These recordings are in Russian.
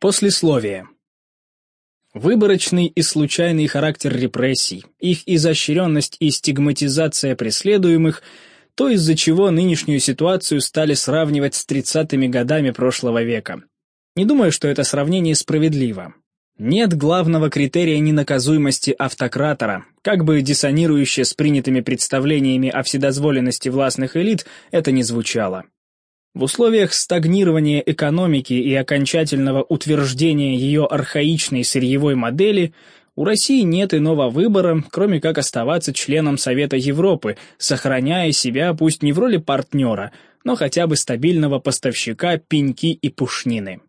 Послесловие. Выборочный и случайный характер репрессий, их изощренность и стигматизация преследуемых – то, из-за чего нынешнюю ситуацию стали сравнивать с 30-ми годами прошлого века. Не думаю, что это сравнение справедливо. Нет главного критерия ненаказуемости автократора, как бы диссонирующе с принятыми представлениями о вседозволенности властных элит это не звучало. В условиях стагнирования экономики и окончательного утверждения ее архаичной сырьевой модели у России нет иного выбора, кроме как оставаться членом Совета Европы, сохраняя себя пусть не в роли партнера, но хотя бы стабильного поставщика пеньки и пушнины.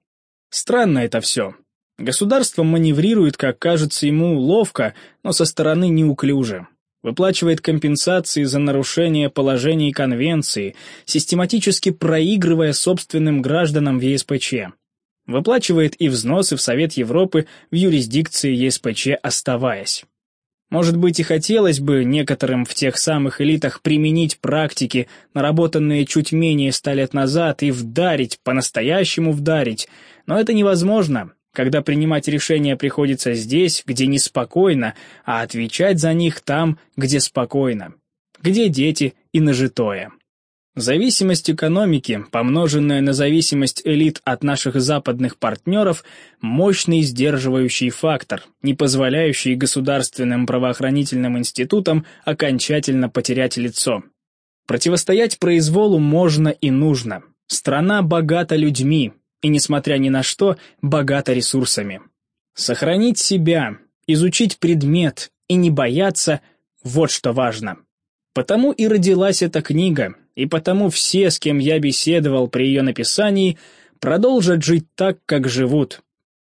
Странно это все. Государство маневрирует, как кажется ему, ловко, но со стороны неуклюже выплачивает компенсации за нарушение положений конвенции, систематически проигрывая собственным гражданам в ЕСПЧ. Выплачивает и взносы в Совет Европы в юрисдикции ЕСПЧ оставаясь. Может быть и хотелось бы некоторым в тех самых элитах применить практики, наработанные чуть менее ста лет назад, и вдарить, по-настоящему вдарить, но это невозможно, когда принимать решения приходится здесь, где неспокойно, а отвечать за них там, где спокойно, где дети и нажитое. Зависимость экономики, помноженная на зависимость элит от наших западных партнеров, мощный сдерживающий фактор, не позволяющий государственным правоохранительным институтам окончательно потерять лицо. Противостоять произволу можно и нужно. Страна богата людьми, и, несмотря ни на что, богата ресурсами. Сохранить себя, изучить предмет и не бояться – вот что важно. Потому и родилась эта книга, и потому все, с кем я беседовал при ее написании, продолжат жить так, как живут.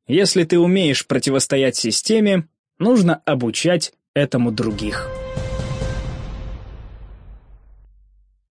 Если ты умеешь противостоять системе, нужно обучать этому других.